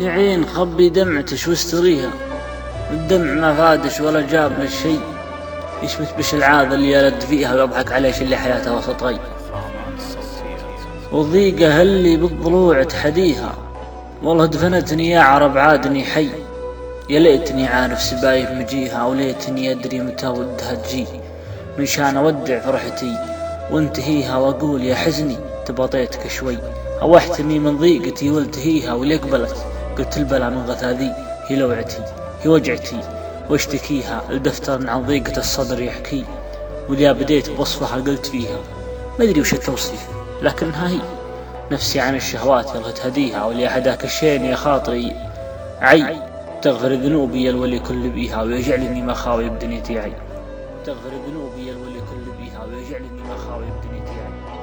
يا عين خبي دمعتش واستريها الدمع ما فادش ولا جاب للشي يشمت بش العاذ اللي يرد فيها ويضحك عليه اللي حياته وسط غي وضيقة اللي بالضلوع تحديها. والله دفنتني يا عرب عادني حي. يا ليتني عارف سبايب مجيها وليتني أدري متى ودها تجي. من شان أودع فرحتي وانتهيها وأقول يا حزني تبطيتك شوي. أو احتمي من ضيقتي والتهيها واللي قبلت قلت البلا من غثاذي هي لوعتي هي وجعتي واشتكيها الدفتر عن ضيقة الصدر يحكي. واللي بديت بوصفها قلت فيها. ما أدري وش التوصيف لكنها هي. نفسي عن الشهوات يلا تهديها واللي هداك الشين يا خاطري. عي تغفر ذنوبي الولي كل بيها ويجعلني مخاوي بدنيتي عي. تغفر ذنوبي الولي كل بيها ويجعلني مخاوي بدنيتي عي.